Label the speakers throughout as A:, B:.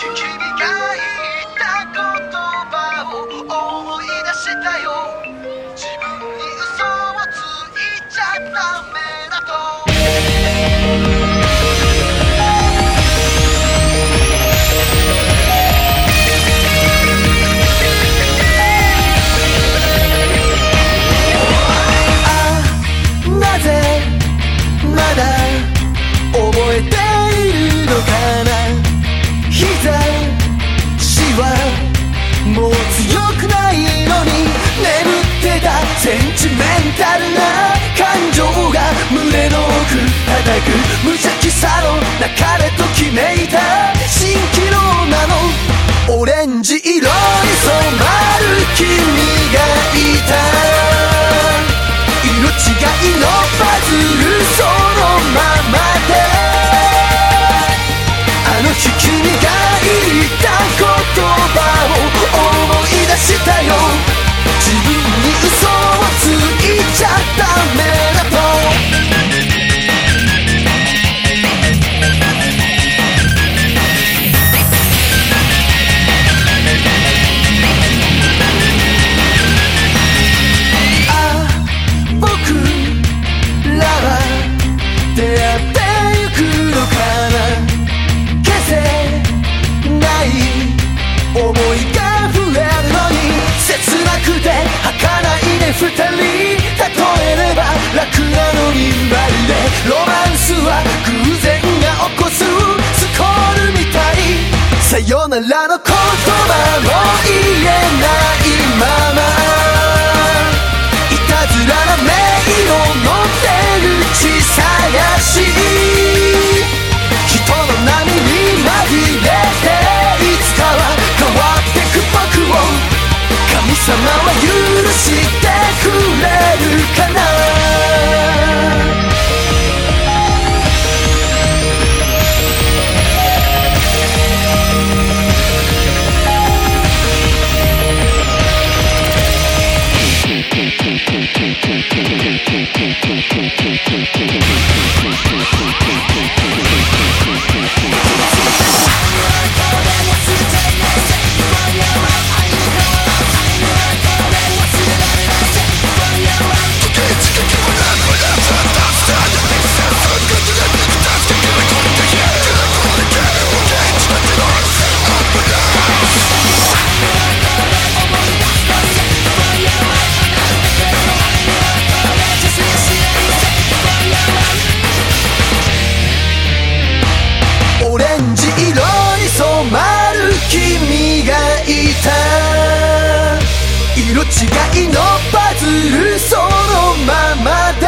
A: 君が言った言葉を思い出したよ。自分に嘘をついちゃダメ。オンジ色に染まる君がいた。色違いのパズルらの言葉も言えないまま。いたずらな名をの出てる小さやし。人の波に紛れていつかは変わってく僕を。神様は許してくれるかな。違いのパズルそのままで。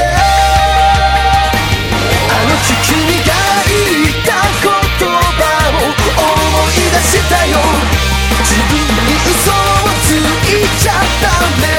A: あの日君が言った言葉を思い出したよ。自分に嘘をついちゃったね